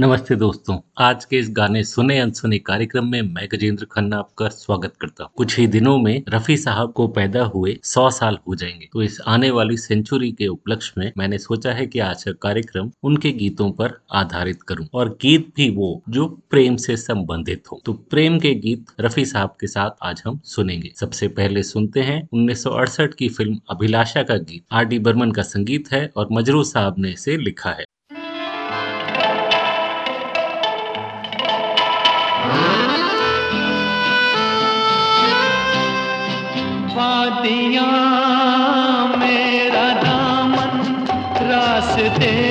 नमस्ते दोस्तों, आज के इस गाने सुने अनसुने कार्यक्रम में मैं गजेंद्र खन्ना आपका स्वागत करता हूँ। कुछ ही दिनों में रफी साहब को पैदा हुए सौ साल हो जाएँगे। तो इस आने वाली सेंचुरी के उपलक्ष्य में मैंने सोचा है कि आज का कार्यक्रम उनके गीतों पर आधारित करूँ और गीत भी वो जो प्रेम से संबंधित हो। तो प्रेम के गीत रफी साहब के साथ आज हम सुनेंगे। सबसे पहले सुनते हैं उन्नीस सौ अड़सठ की फ़िल्म अभिलाषा का गीत। आर डी बर्मन का संगीत है और मजरू साहब ने इसे लिखा है। वादियाँ मेरा दामन रास्ते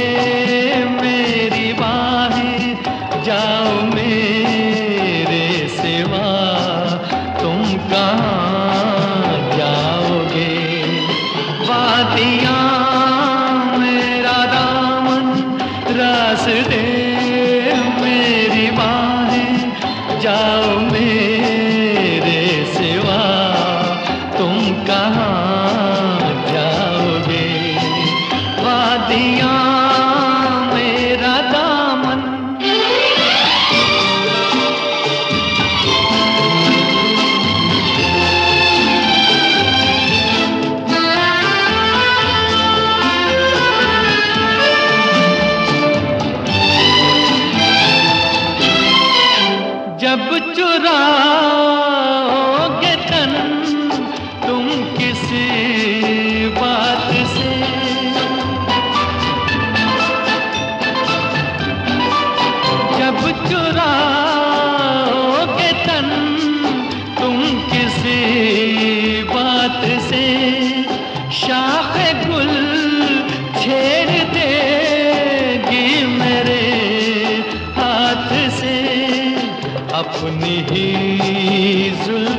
ही जुल्फ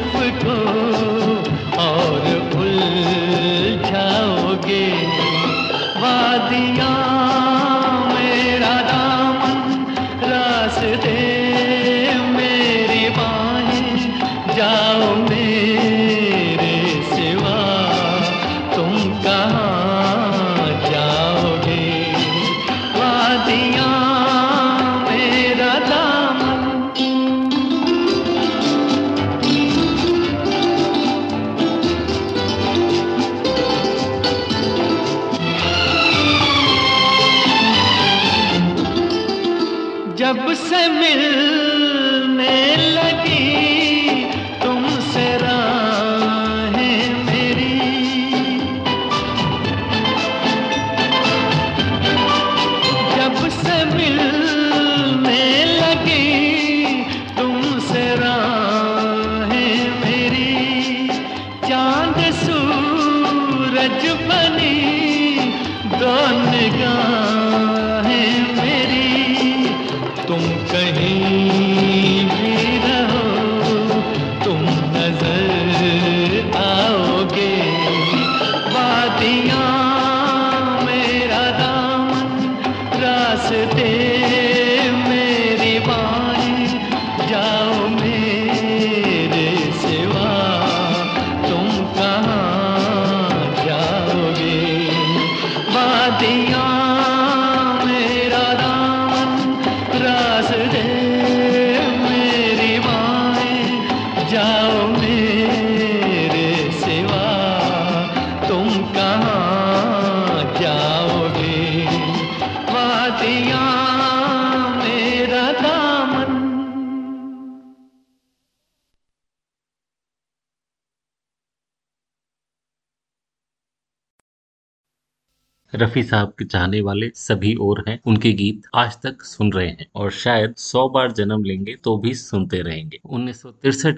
रफी साहब के चाहने वाले सभी और हैं, उनके गीत आज तक सुन रहे हैं और शायद सौ बार जन्म लेंगे तो भी सुनते रहेंगे। उन्नीस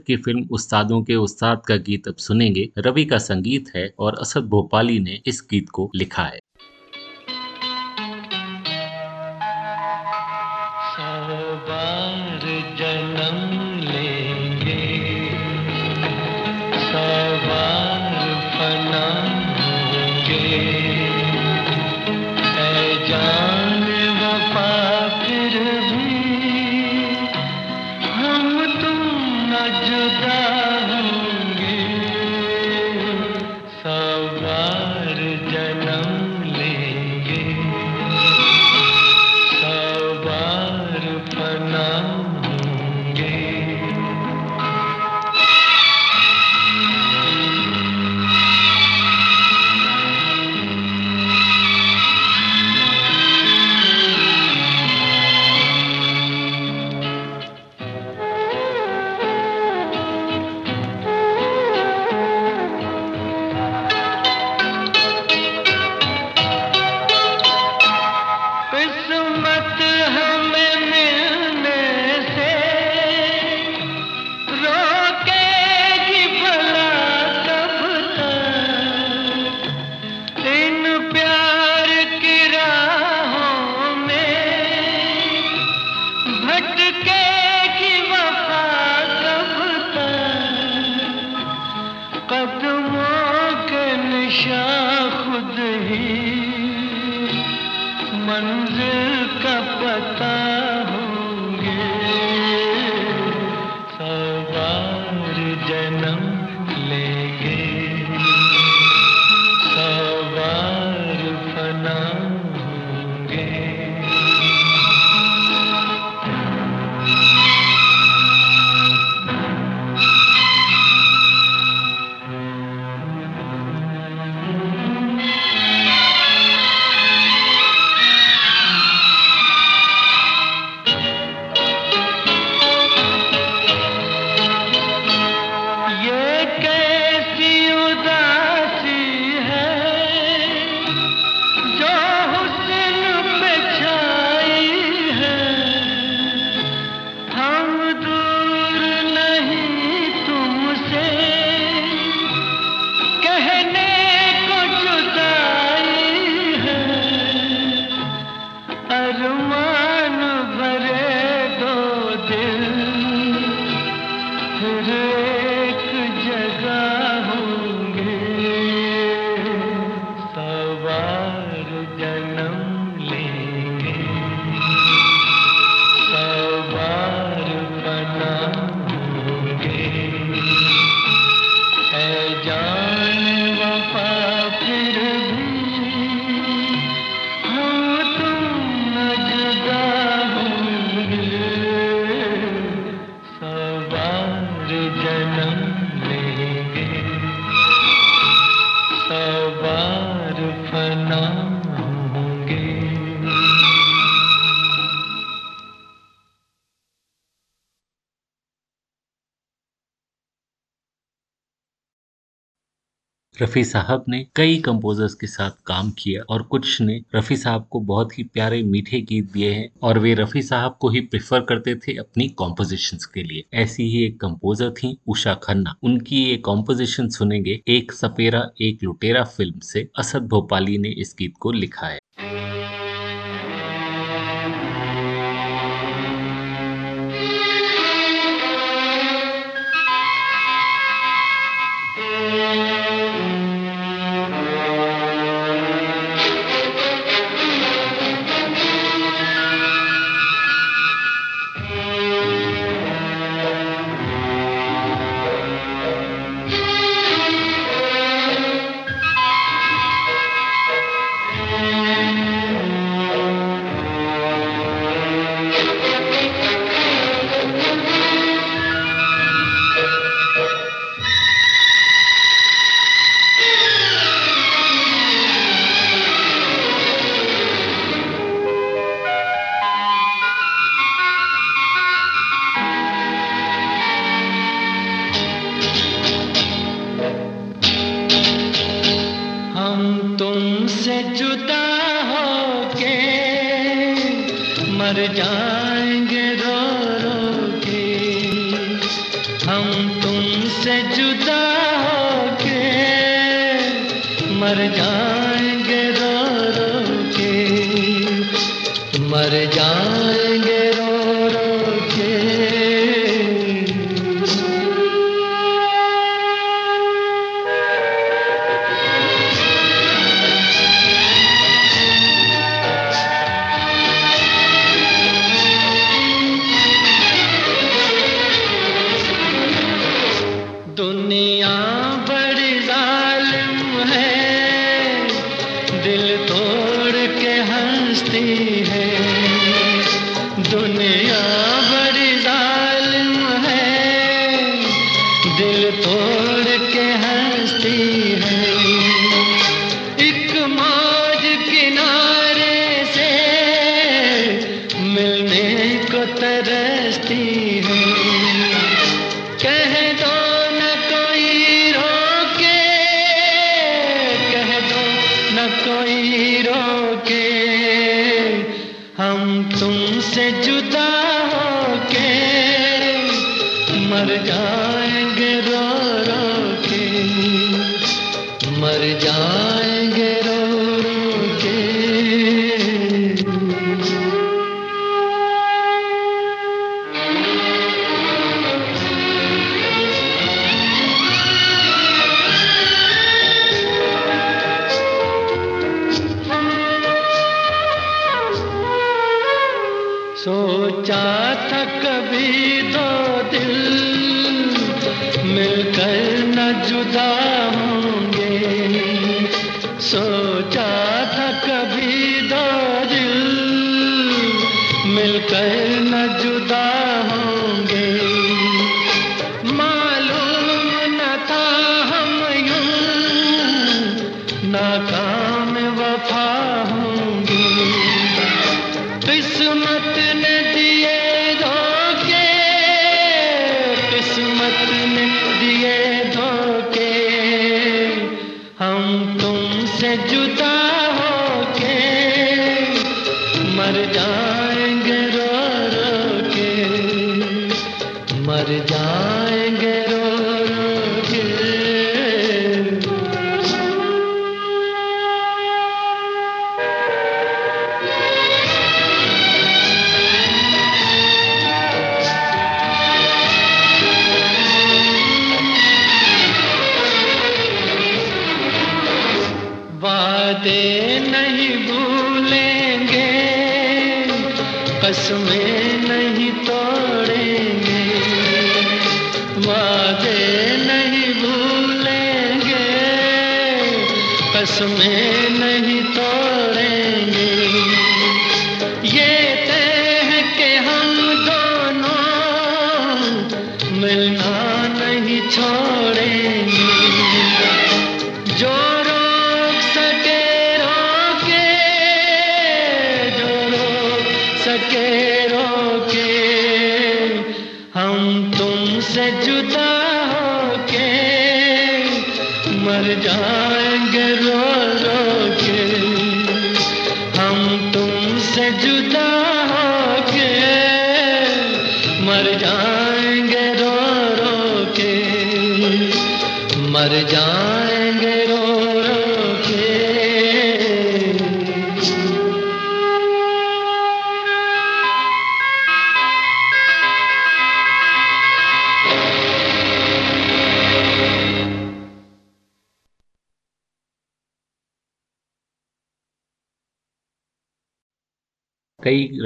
की फ़िल्म उस्तादों के उस्ताद का गीत अब सुनेंगे। रवि का संगीत है और असद भोपाली ने इस गीत को लिखा है। रफ़ी साहब ने कई कंपोजर्स के साथ काम किया और कुछ ने रफ़ी साहब को बहुत ही प्यारे मीठे गीत दिए हैं और वे रफ़ी साहब को ही प्रेफर करते थे अपनी कॉम्पोजिशन के लिए। ऐसी ही एक कंपोजर थी उषा खन्ना। उनकी ये कॉम्पोजिशन सुनेंगे एक सपेरा, एक लुटेरा फ़िल्म से असद भोपाली ने इस गीत को लिखा है। मर जा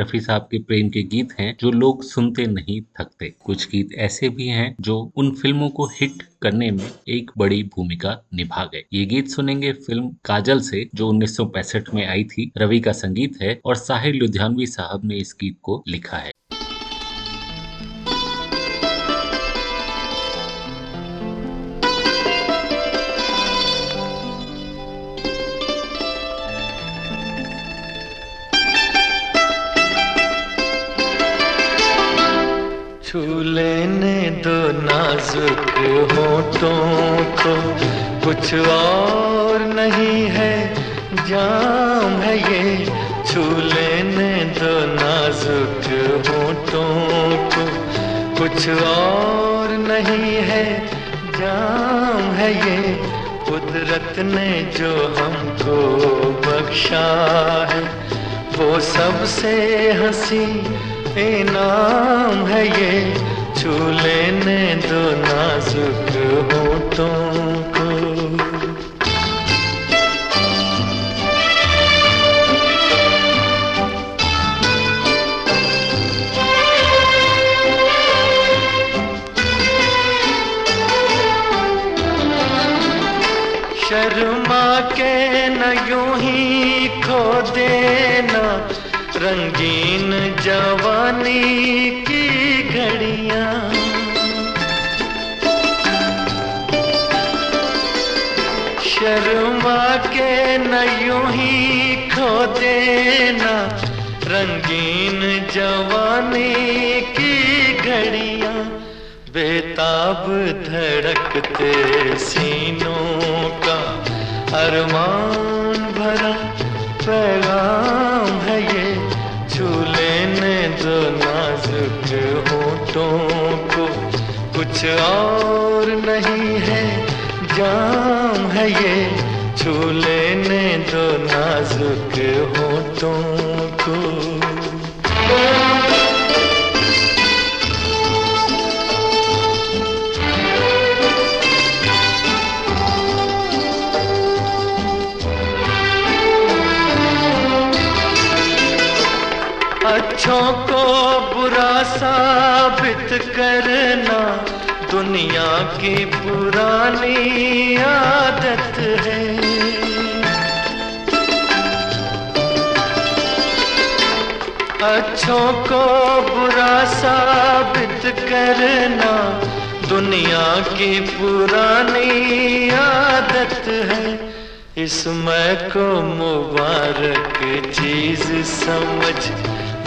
रफी साहब के प्रेम के गीत हैं जो लोग सुनते नहीं थकते। कुछ गीत ऐसे भी हैं जो उन फ़िल्मों को हिट करने में एक बड़ी भूमिका निभा गए। ये गीत सुनेंगे फ़िल्म काजल से, जो 1965 में आई थी, रवि का संगीत है और साहिर लुधियानवी साहब ने इस गीत को लिखा है। के होठों तो कुछ और नहीं है। जाम है ये, छू लेने दो नाजुक हो को तो कुछ और नहीं है। जाम है ये, कुदरत ने जो हमको बख्शा है। वो सबसे हँसी, इनाम है ये छू लेने दो नाजुक हो रंगीन बेताब धड़कते सीनों का अरमान भरा पैगाम है ये। छू लेने दो नाजुक होठों को कुछ और नहीं है, जाम है ये। छू लेने दो नाजुक होठों को दुनिया की पुरानी आदत है। अच्छों को बुरा साबित करना दुनिया की पुरानी आदत है। इसमें को मुबारक चीज़ समझ,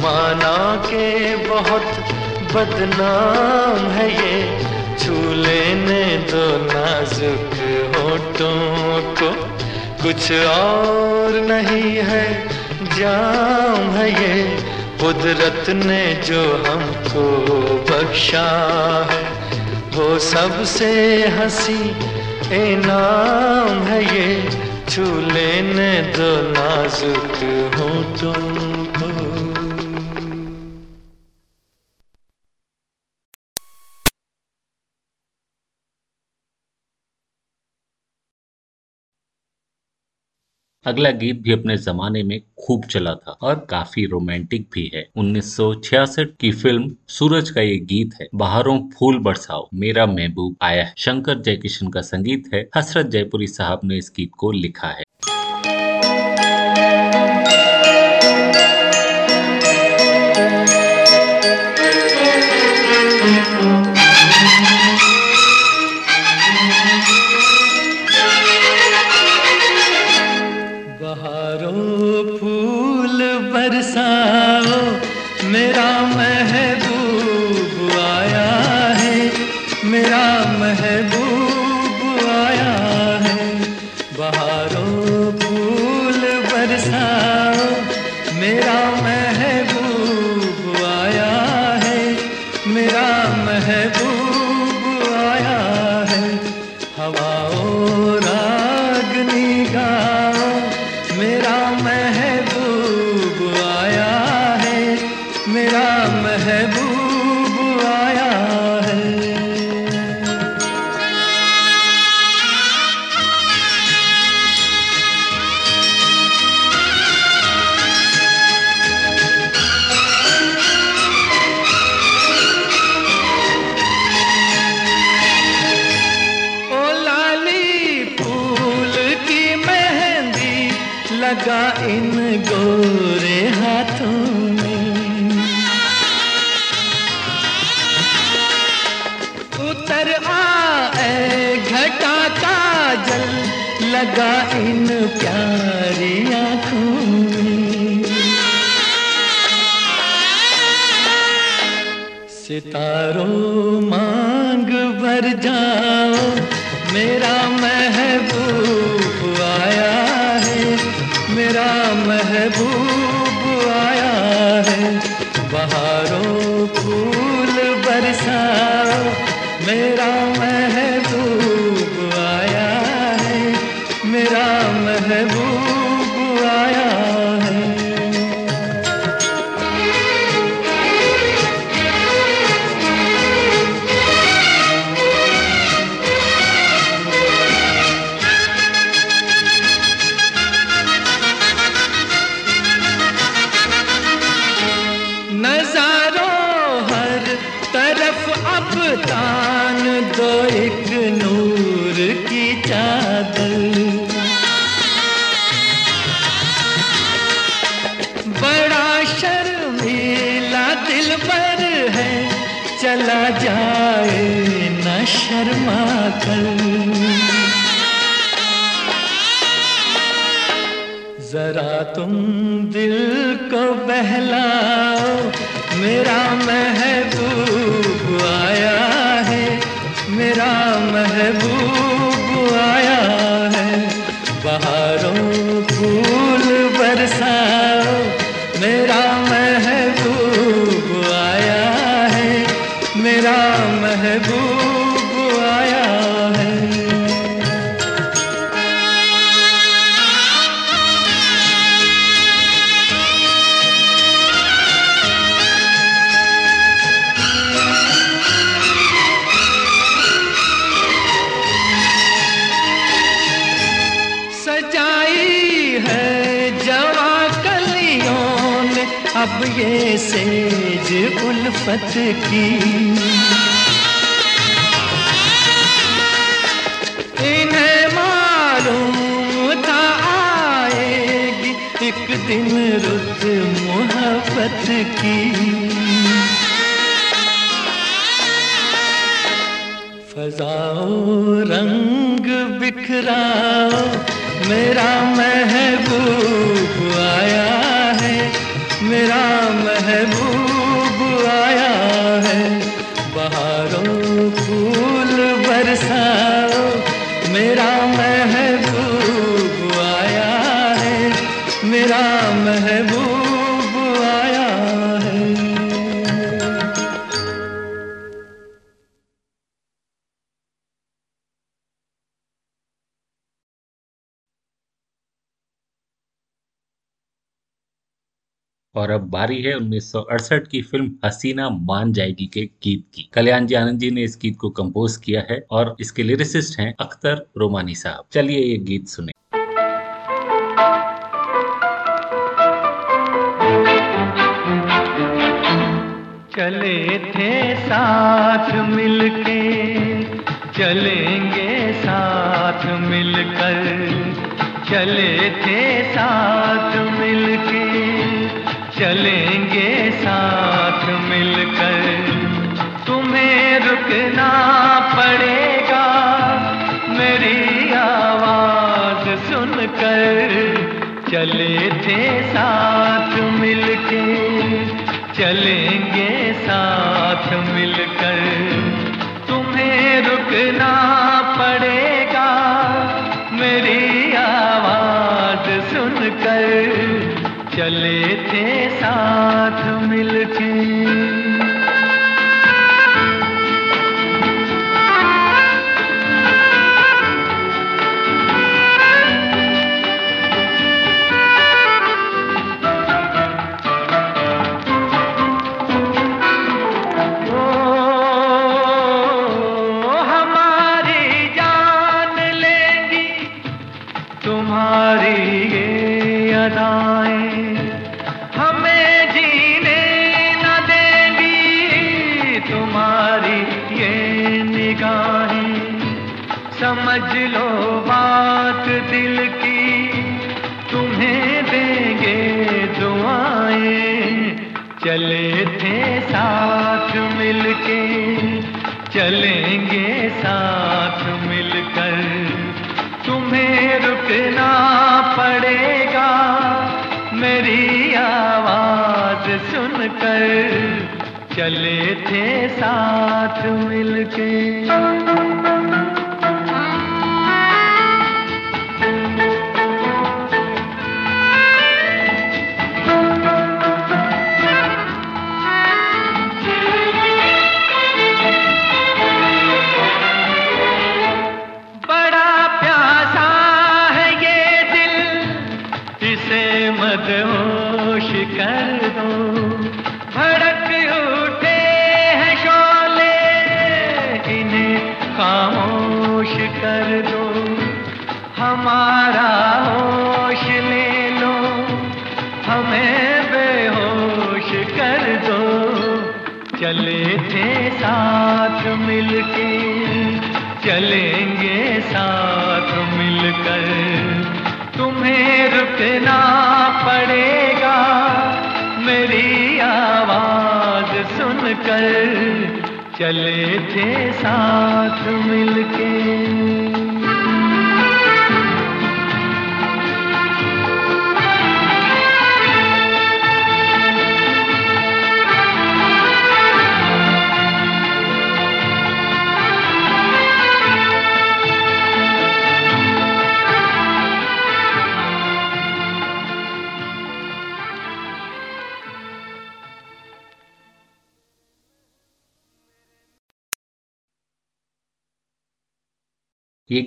माना के बहुत बदनाम है ये। छू लेने दो नाजुक होठों को। कुछ और नहीं है, जाम है ये। कुदरत ने जो हमको बख्शा है, वो सबसे हँसी इनाम है ये। छू लेने दो नाजुक होठों अगला गीत भी अपने जमाने में खूब चला था और काफ़ी रोमांटिक भी है। 1966 की फ़िल्म सूरज का ये गीत है, बाहरों फूल बरसाओ, मेरा महबूब आया है। शंकर जयकिशन का संगीत है, हसरत जयपुरी साहब ने इस गीत को लिखा है। मेरा महबूब आया है बहारों मेरा महबूब आया है। और अब बारी है 1968 की फ़िल्म हसीना मान जाएगी के गीत की। कल्याण जी आनंद जी ने इस गीत को कंपोज किया है और इसके लिरिसिस्ट हैं अख्तर रोमानी साहब। चलिए ये गीत सुने। चले थे साथ मिलके, चलेंगे साथ मिलकर। चले थे साथ मिलके, चलेंगे साथ मिलकर। तुम्हें रुकना पड़ेगा, मेरी आवाज़ सुनकर। चले थे साथ मिलके, चलेंगे चले थे साथ मिलके।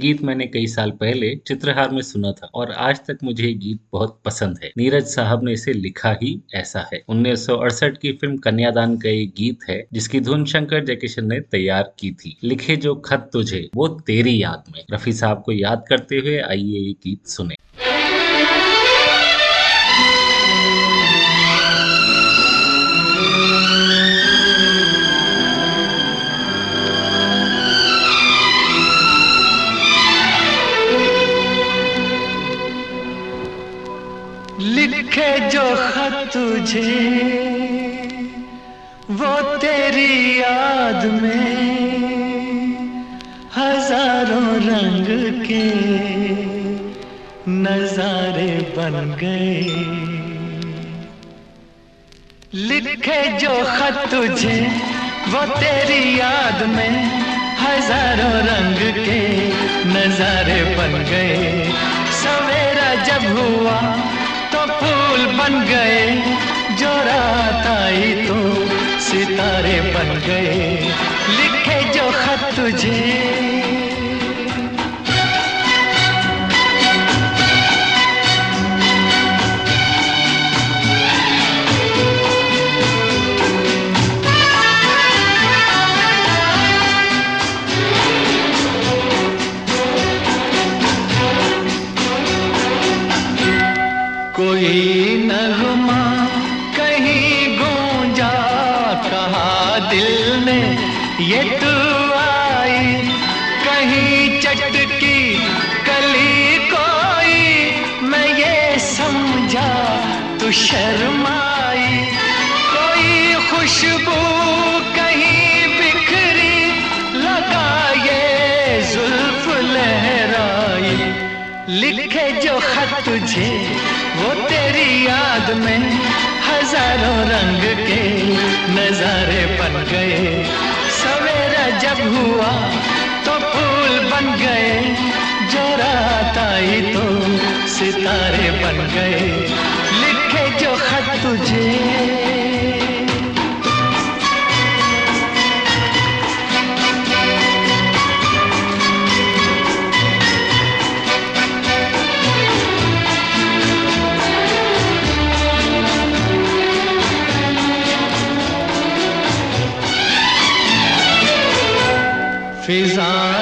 गीत मैंने कई साल पहले चित्रहार में सुना था और आज तक मुझे ये गीत बहुत पसंद है। नीरज साहब ने इसे लिखा ही ऐसा है। उन्नीस सौ अड़सठ की फ़िल्म कन्यादान का एक गीत है, जिसकी धुन शंकर जयकिशन ने तैयार की थी। लिखे जो खत तुझे, वो तेरी याद में। रफी साहब को याद करते हुए आइए ये गीत सुने। लिखे जो खत तुझे, वो तेरी याद में हज़ारों रंग के नजारे बन गए। लिखे जो खत तुझे, वो तेरी याद में हज़ारों रंग के नजारे बन गए। सवेरा जब हुआ फूल बन गए जो रात आई तो सितारे बन गए। लिखे जो खत तुझे शर्माई, कोई खुशबू कहीं बिखरी, लगा ये जुल्फ लहराई। लिखे जो खत तुझे, वो तेरी याद में हज़ारों रंग के नजारे बन गए। सवेरा जब हुआ तो फूल बन गए, जो रात आई तो सितारे बन गए। तुझे। फिजा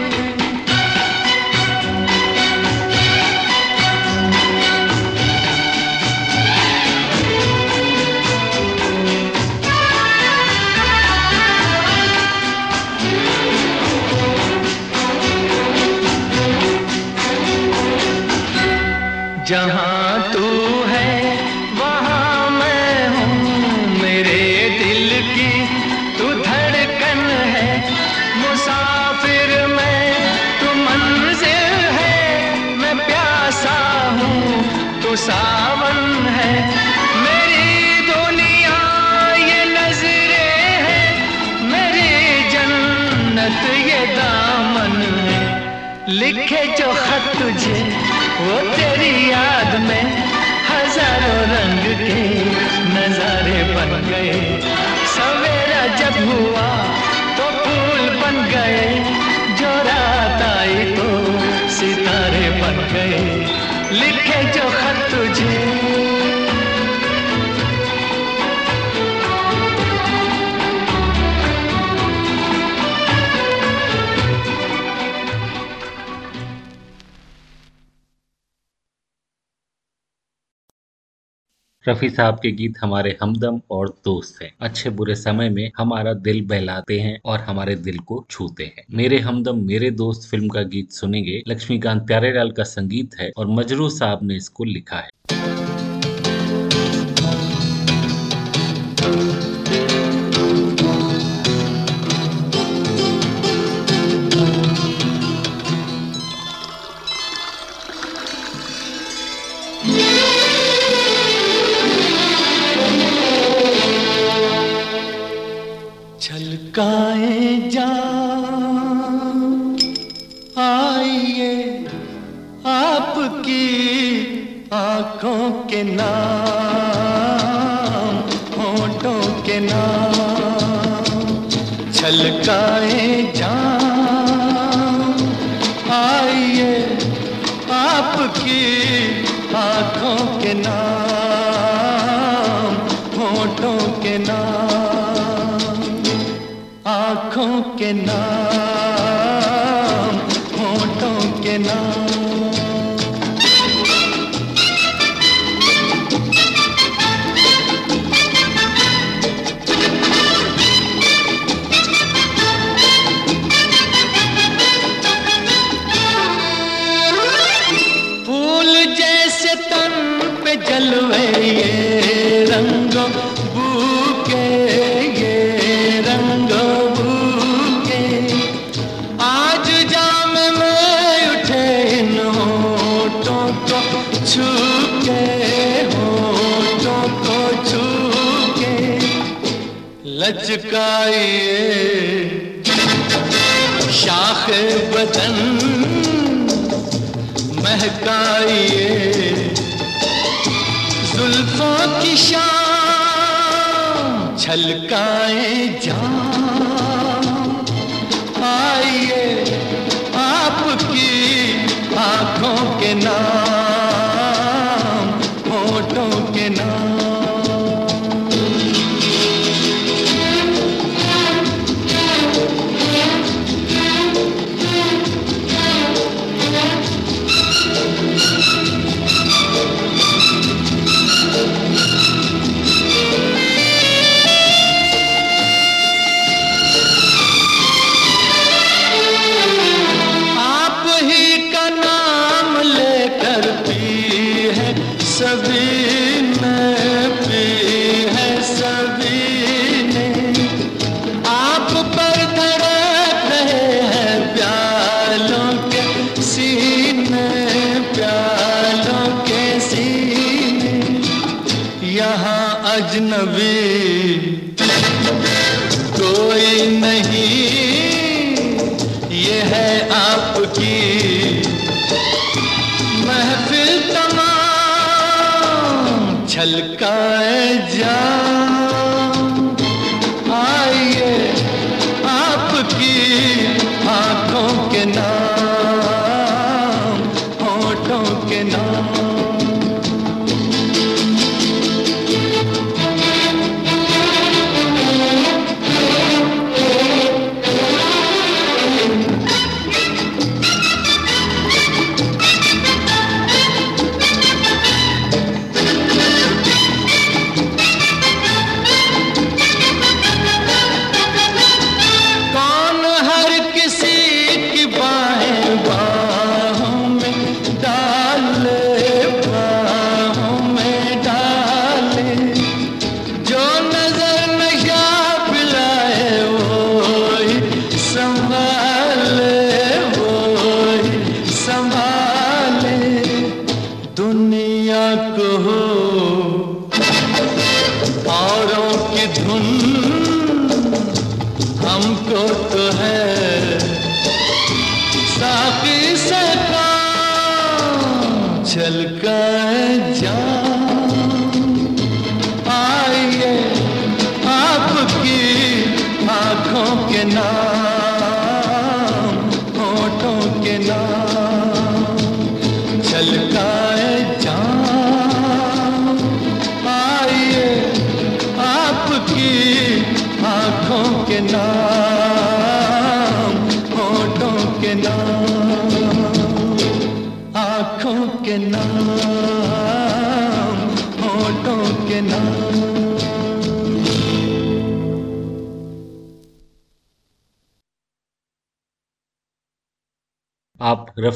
जहाँ रफी साहब के गीत हमारे हमदम और दोस्त हैं। अच्छे बुरे समय में हमारा दिल बहलाते हैं और हमारे दिल को छूते हैं। मेरे हमदम, मेरे दोस्त फ़िल्म का गीत सुनेंगे। लक्ष्मीकांत प्यारेलाल का संगीत है और मजरू साहब ने इसको लिखा है। छलकाए जा। आइए आपकी आँखों के नाम, होठों के नाम, छलकाए जा। आइए आपकी आँखों के नाम, होठों के नाम। आँखों के नाम होठों के नाम। लचकाइए शाख बदन महकाइए। जुल्फों की शाम छलकाए जा। आइए आपकी आँखों के नाम।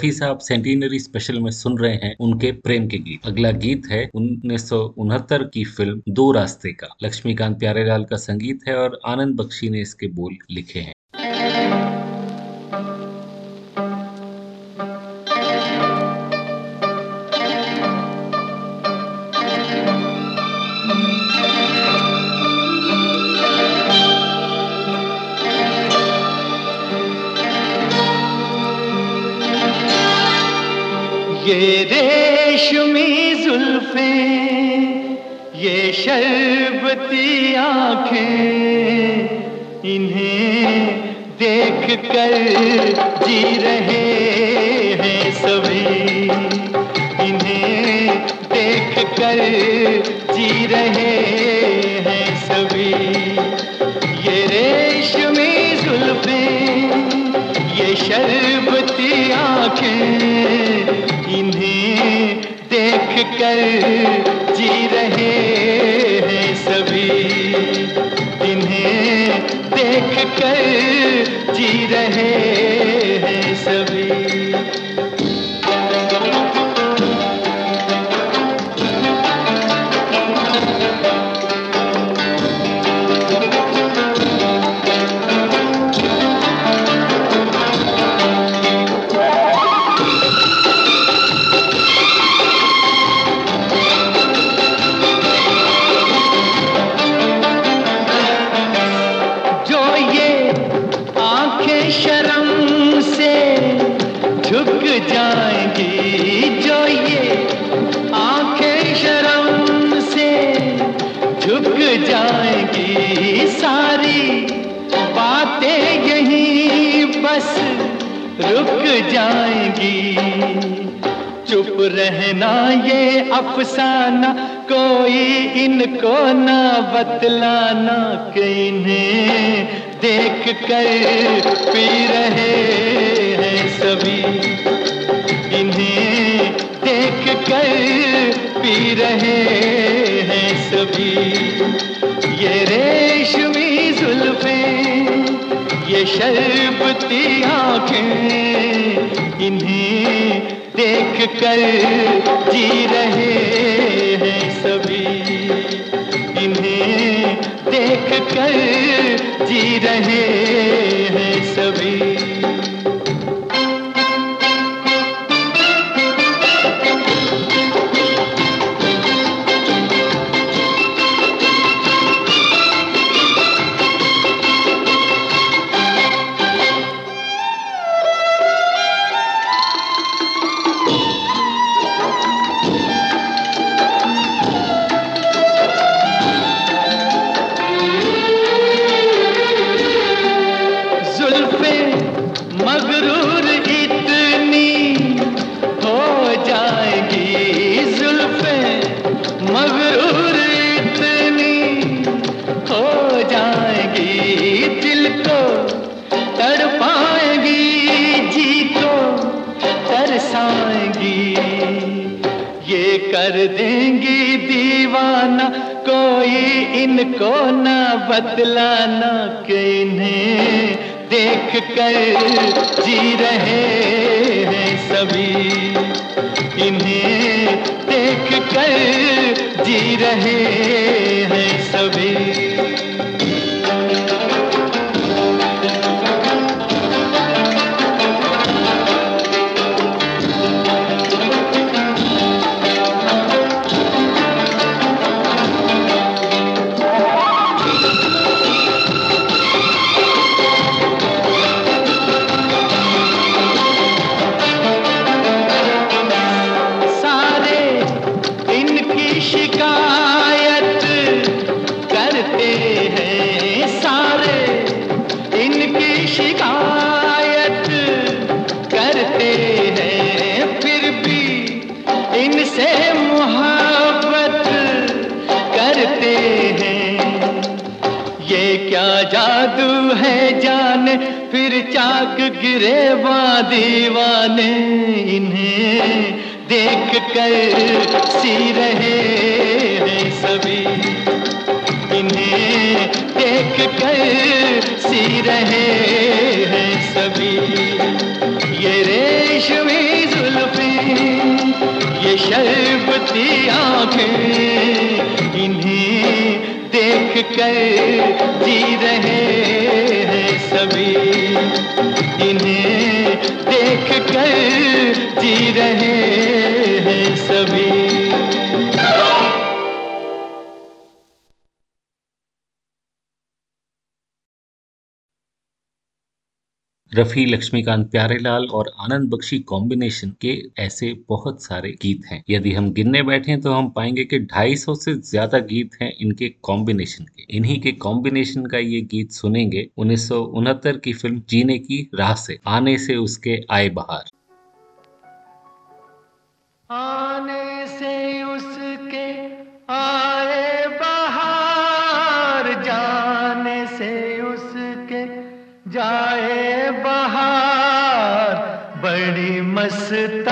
रफी साहब सेंटिनरी स्पेशल में सुन रहे हैं उनके प्रेम के गीत। अगला गीत है उन्नीस सौ उनहत्तर की फ़िल्म दो रास्ते का। लक्ष्मीकांत प्यारेलाल का संगीत है और आनंद बख्शी ने इसके बोल लिखे हैं। रेशमी जुल्फे, ये शरबती आँखें इन्हें देख कर जी रहे हैं सभी। इन्हें देख कर जी रहे रहना ये अफसाना, कोई इनको ना बतलाना कि इन्हें देख कर पी रहे हैं सभी। इन्हें देख कर पी रहे हैं सभी। ये रेशमी जुल्फे, ये शर्बती आँखें, इन्हें देख कर जी रहे हैं सभी। इन्हें देख कर जी रहे हैं सभी। इनको ना बदलाना कि इन्हें देख कर जी रहे हैं सभी। इन्हें देख कर जी रहे हैं सभी। चाक गिरे दीवाने इन्हें देख कर सी रहे हैं सभी। इन्हें देख कर सी रहे हैं सभी। ये रेशमी जुल्फी, ये शर्बती आँखें, इन्हें देख कर जी रहे हैं सभी। इन्हें देख कर जी रहे हैं सभी। रफी, लक्ष्मीकांत प्यारेलाल और आनंद बख्शी कॉम्बिनेशन के ऐसे बहुत सारे गीत हैं। यदि हम गिनने बैठे तो हम पाएँगे कि 250 से ज़्यादा गीत हैं इनके कॉम्बिनेशन के। इन्हीं के कॉम्बिनेशन का ये गीत सुनेंगे उन्नीस सौ उनहत्तर की फ़िल्म जीने की राह से, आने से उसके आए बहार। मस्तानी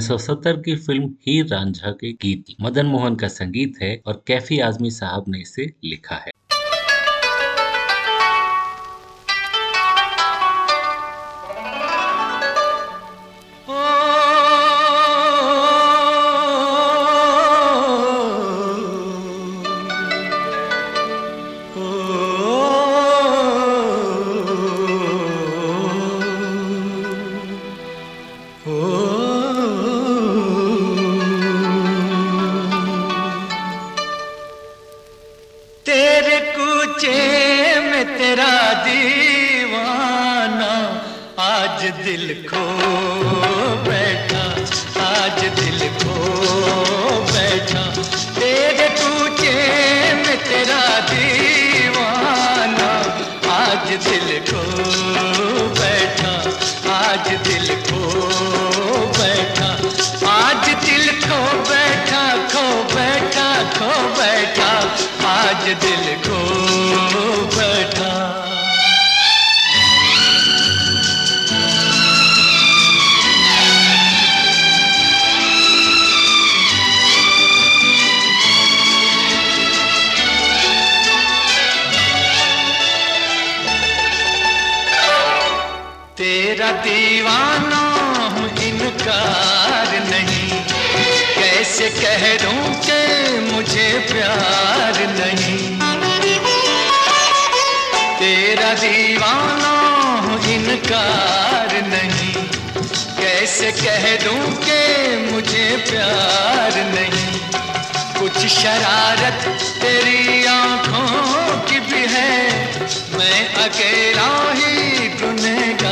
1970 की फ़िल्म हीर रांझा के गीत मदन मोहन का संगीत है और कैफी आजमी साहब ने इसे लिखा है। आज दिल को प्यार नहीं। तेरा दीवाना इनकार नहीं। कैसे कह दूँ के मुझे प्यार नहीं। कुछ शरारत तेरी आँखों की भी है। मैं अकेला ही गुनेगा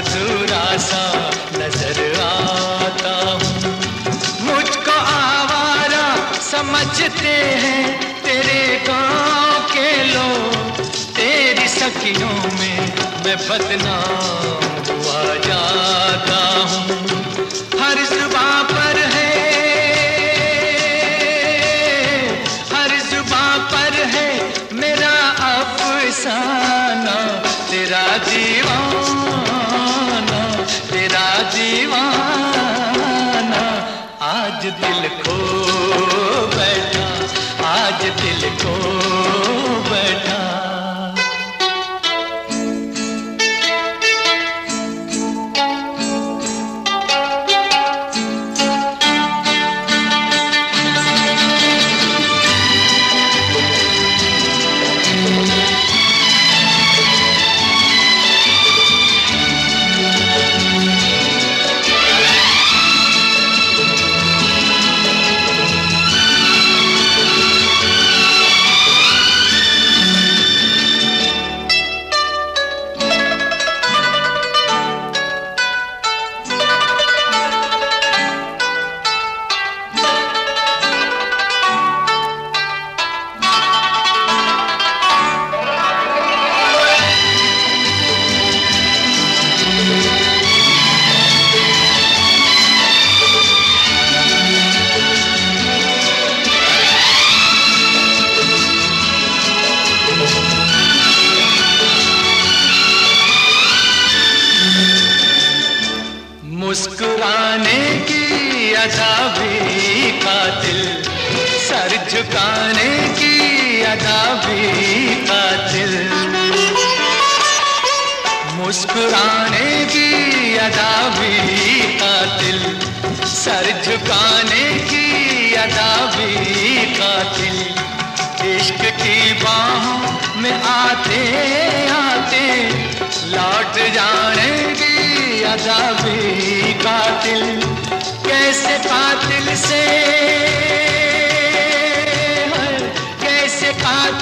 अधूरा सा नज़र आता हूँ। मुझको आवारा समझते हैं तेरे गाँव के लोग। तेरी सखियों में मैं बदनाम हुआ जाता हूँ। दिल खो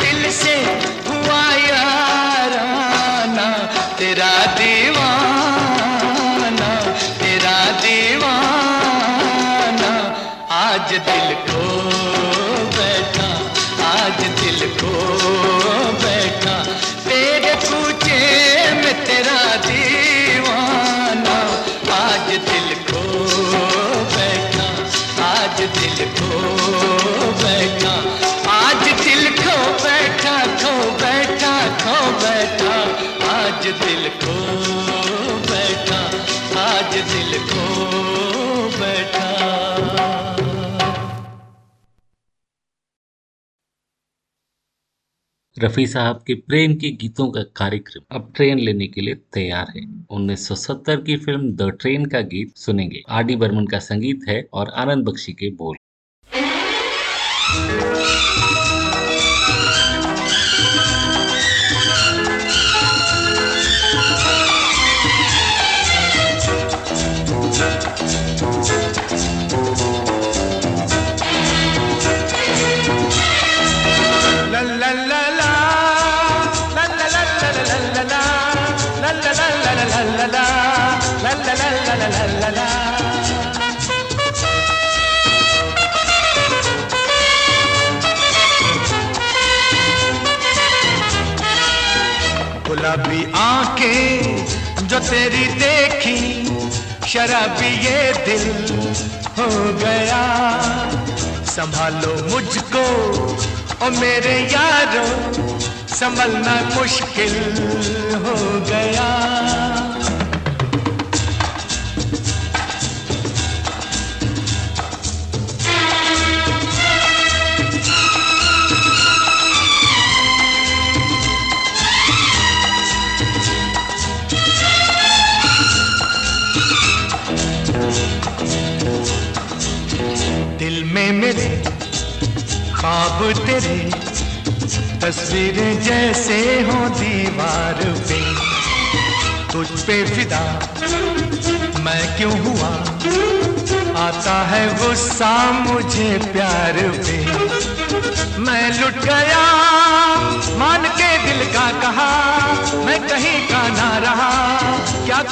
दिल से हुआ यार रफी साहब के प्रेम के गीतों का कार्यक्रम अब ट्रेन लेने के लिए तैयार है। 1970 की फ़िल्म द ट्रेन का गीत सुनेंगे। आर डी बर्मन का संगीत है और आनंद बख्शी के बोल। तेरी देखी, शराबी ये दिल हो गया। संभालो मुझको, ओ मेरे यारों, संभलना मुश्किल हो गया। में मेरे ख्वाब तेरे, तस्वीरें जैसे हो दीवार पे। तुझ पे फिदा मैं क्यों हुआ? आता है गुस्सा मुझे प्यार पे। मैं लुट गया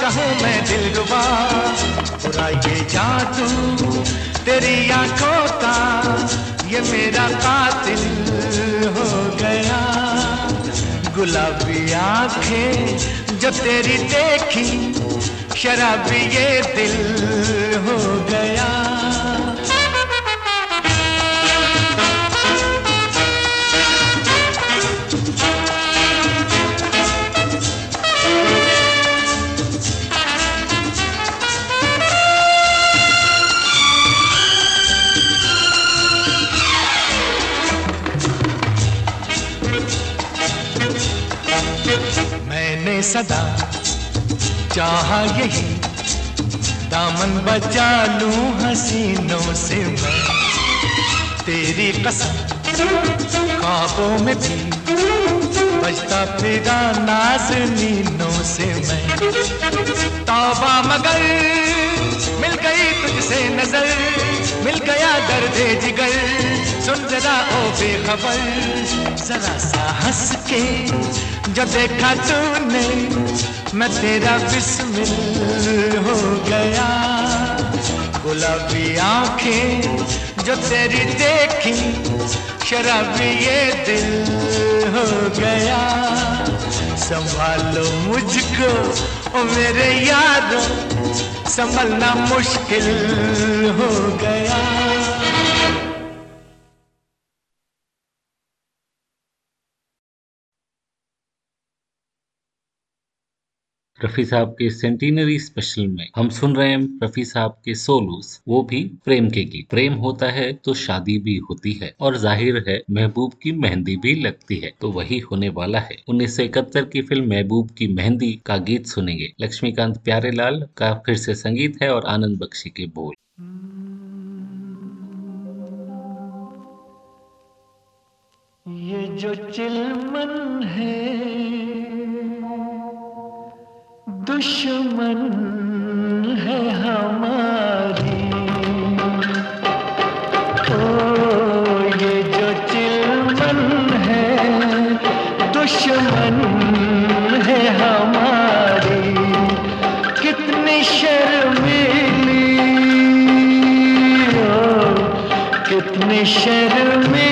कहूँ मैं दिल रुबा ये जादू, तेरी आँखों का ये मेरा कातिल हो गया। गुलाबी आँखें जो तेरी देखी, शराबी ये दिल हो गया। मैंने सदा चाहा यही दामन बचा लूँ हसीनों से मैं। तेरी कसम ख्वाबों में भी बजता फिरा नाजनीनों से मैं। तौबा मगर मिल गई तुझसे नज़र। मिल गया दर्द जिगर। सुन जरा ओ बेखबर, जरा सा हंस के। जो देखा तूने, मैं तेरा बिस्मिल हो गया। गुलाबी आँखें जो तेरी देखी, शराबी ये दिल हो गया। संभालो मुझको ओ मेरे यार संभलना मुश्किल हो गया। रफी साहब के सेंटिनरी स्पेशल में हम सुन रहे हैं रफी साहब के सोलोस वो भी प्रेम के गीत। प्रेम होता है तो शादी भी होती है और ज़ाहिर है महबूब की मेहंदी भी लगती है तो वही होने वाला है। उन्नीस सौ इकहत्तर की फ़िल्म महबूब की मेहंदी का गीत सुनेंगे। लक्ष्मीकांत प्यारेलाल का फिर से संगीत है और आनंद बख्शी के बोल। ये जो चिलमन है दुश्मन है हमारी। ओ, ये जो चिलमन है, दुश्मन है हमारी। कितनी शर्मीली, ओ, कितनी शर्मीली।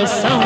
कसम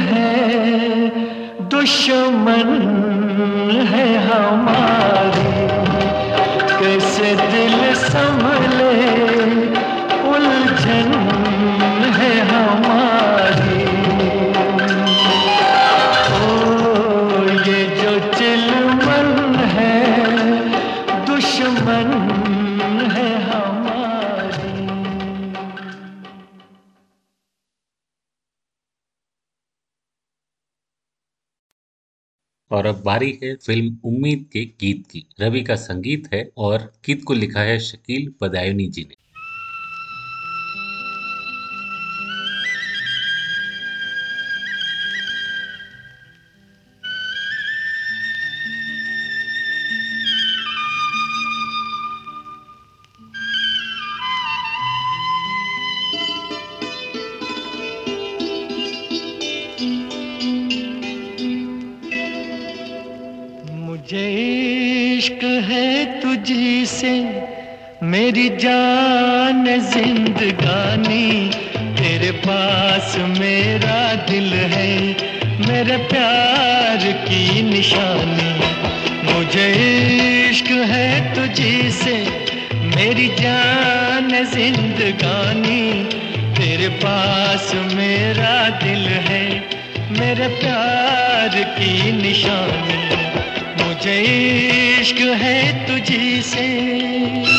है दुश्मन बारी है फ़िल्म उम्मीद के गीत की। रवि का संगीत है और गीत को लिखा है शकील बदायूनी जी ने। मेरी जान जिंदगानी, तेरे पास मेरा दिल है, मेरे प्यार की निशानी। मुझे इश्क है तुझी से, मेरी जान जिंदगानी, तेरे पास मेरा दिल है, मेरे प्यार की निशानी। मुझे इश्क है तुझी से।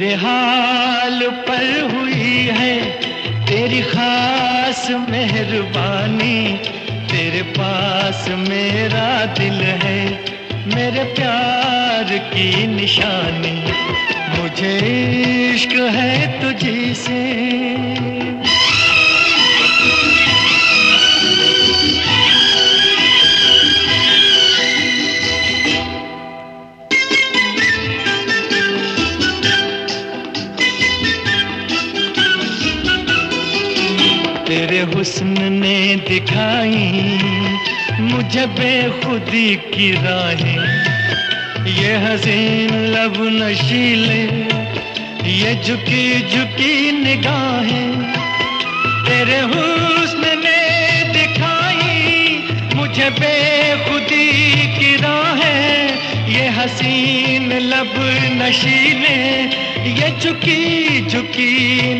मेरे हाल पर हुई है, तेरी खास मेहरबानी। तेरे पास मेरा दिल है, मेरे प्यार की निशानी। मुझे इश्क है तुझे से। दिखाई मुझे बेखुदी की राहें। ये हसीन लब नशीले, ये झुकी झुकी निगाहें। तेरे हुस्न ने दिखाई, मुझे बेखुदी की राहें। ये हसीन लब नशीले, ये झुकी झुकी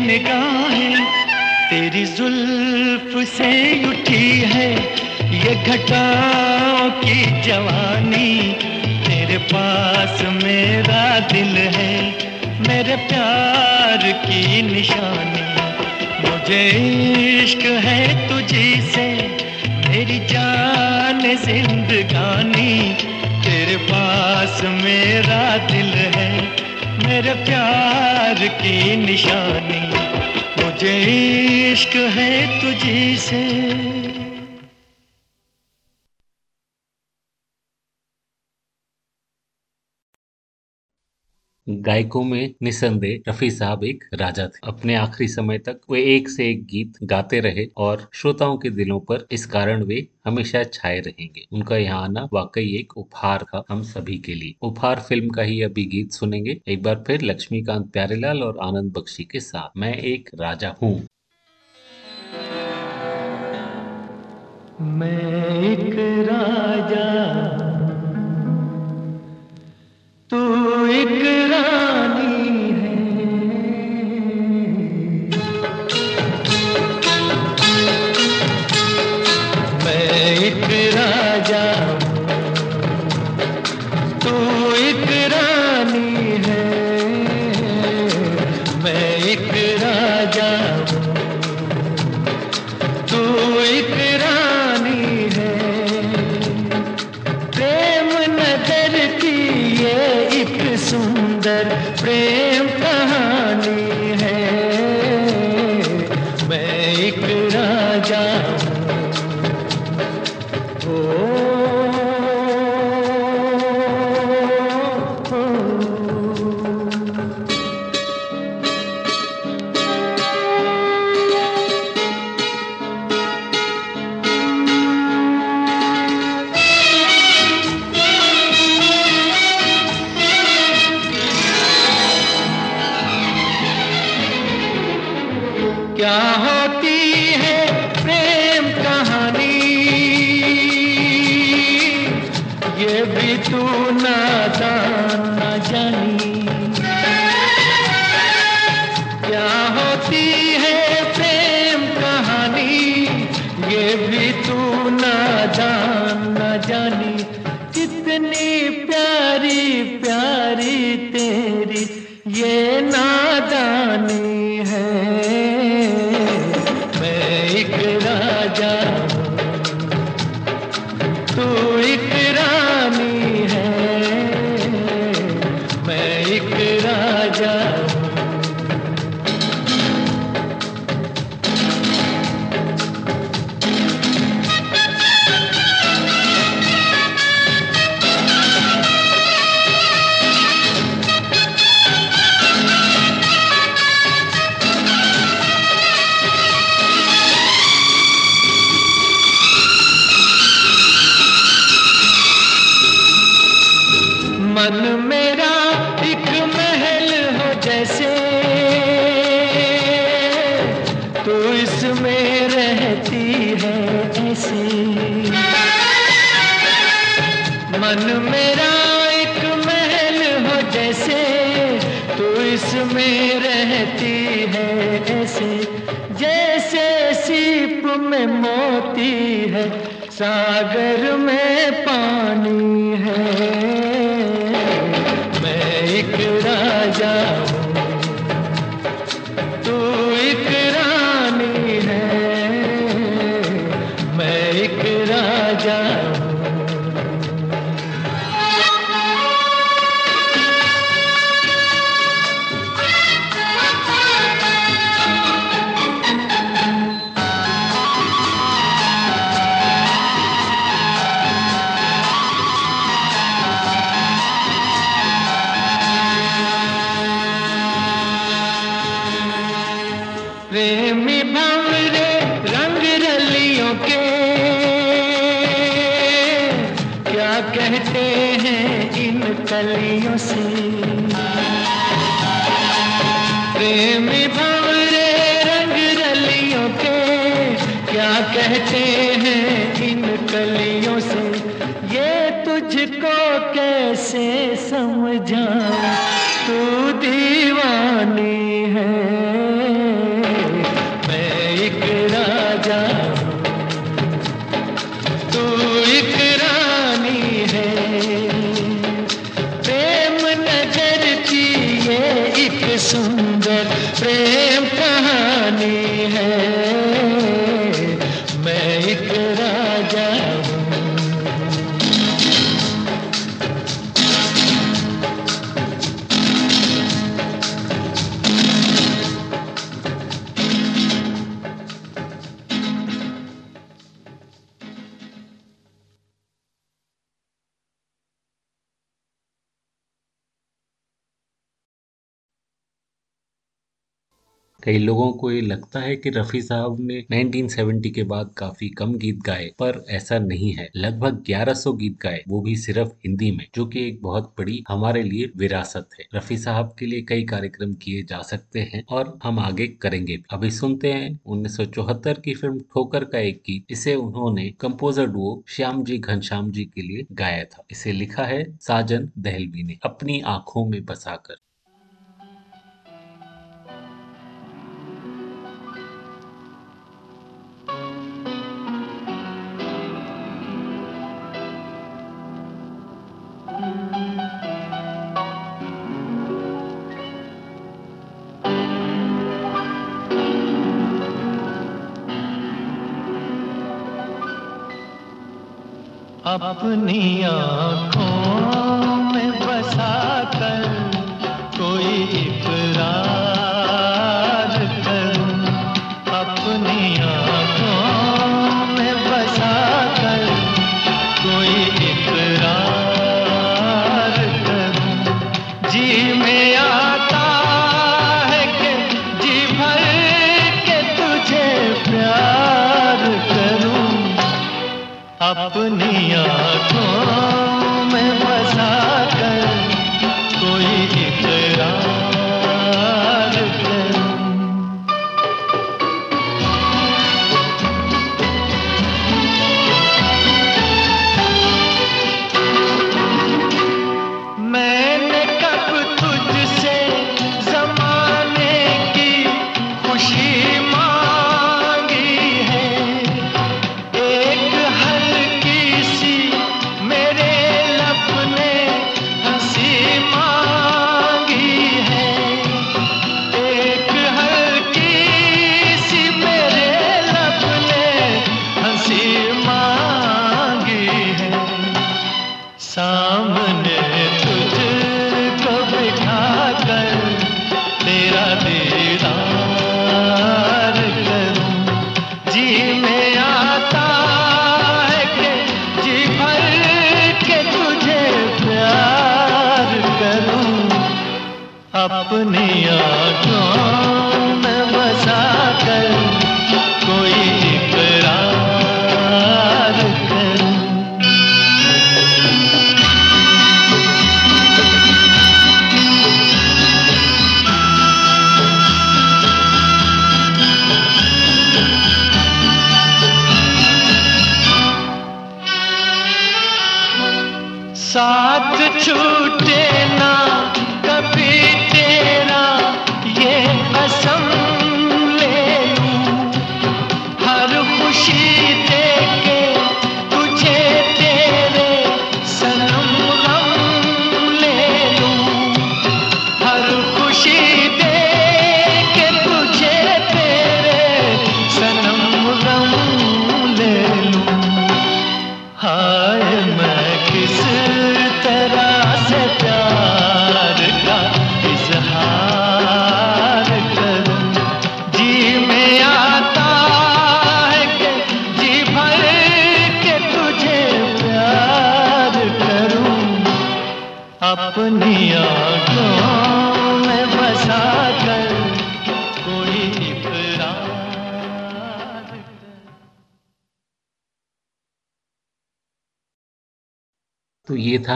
निगाहें। तेरी जुल्फ से उठी है ये घटाओं की जवानी। तेरे पास मेरा दिल है, मेरे प्यार की निशानी। मुझे इश्क है तुझी से, मेरी जान जिंदगानी। तेरे पास मेरा दिल है, मेरे प्यार की निशानी। मुझे इश्क है तुझी से। गायकों में निसंदेह रफी साहब एक राजा थे। अपने आखिरी समय तक वे एक से एक गीत गाते रहे और श्रोताओं के दिलों पर इस कारण वे हमेशा छाए रहेंगे। उनका यहाँ आना वाकई एक उपहार था हम सभी के लिए। उपहार फ़िल्म का ही अभी गीत सुनेंगे। एक बार फिर लक्ष्मीकांत प्यारेलाल और आनंद बख्शी के साथ। मैं एक राजा हूँ। मैं एक राजा तू एक रानी। तेरी कई लोगों को ये लगता है कि रफी साहब ने 1970 के बाद काफ़ी कम गीत गाए, पर ऐसा नहीं है। लगभग 1100 गीत गाए, वो भी सिर्फ़ हिंदी में, जो कि एक बहुत बड़ी हमारे लिए विरासत है। रफी साहब के लिए कई कार्यक्रम किए जा सकते हैं और हम आगे करेंगे। अभी सुनते हैं 1974 की फ़िल्म ठोकर का एक गीत, इसे उन्होंने कंपोजर डुओ श्याम जी घनश्याम जी के लिए गाया था। इसे लिखा है साजन दहलवी ने, अपनी आँखों में बसाकर। अपनी आँखों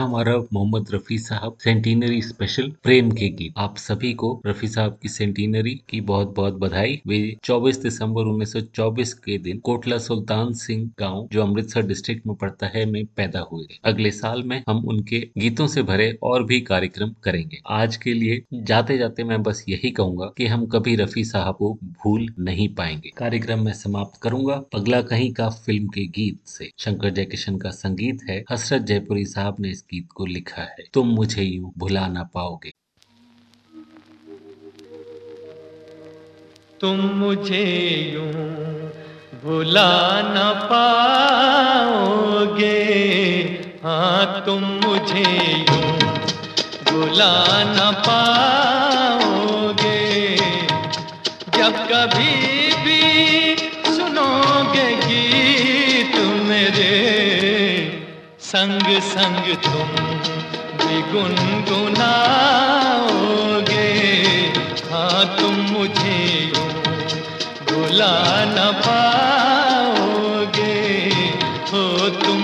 हमारा मोहम्मद रफी साहब सेंटिनरी स्पेशल प्रेम के गीत। आप सभी को रफी साहब की सेंटिनरी की बहुत बहुत बधाई। वे 24 दिसंबर 1924 के दिन कोटला सुल्तान सिंह गाँव, जो अमृतसर डिस्ट्रिक्ट में पड़ता है, में पैदा हुए अगले साल में हम उनके गीतों से भरे और भी कार्यक्रम करेंगे। आज के लिए जाते जाते मैं बस यही कहूँगा कि हम कभी रफी साहब को भूल नहीं पाएँगे। कार्यक्रम में समाप्त करूँगा पगला कहीं का फ़िल्म के गीत से। शंकर जयकिशन का संगीत है। हसरत जयपुरी साहब ने इस गीत को लिखा है। तुम मुझे यूँ भुला ना पाओगे। तुम मुझे यूँ भुला न पाओगे। हाँ तुम मुझे यूँ भुला न पाओगे। जब कभी संग संग तुम भी गुनगुनाओगे। हाँ तुम मुझे बुला न पाओगे। हो तुम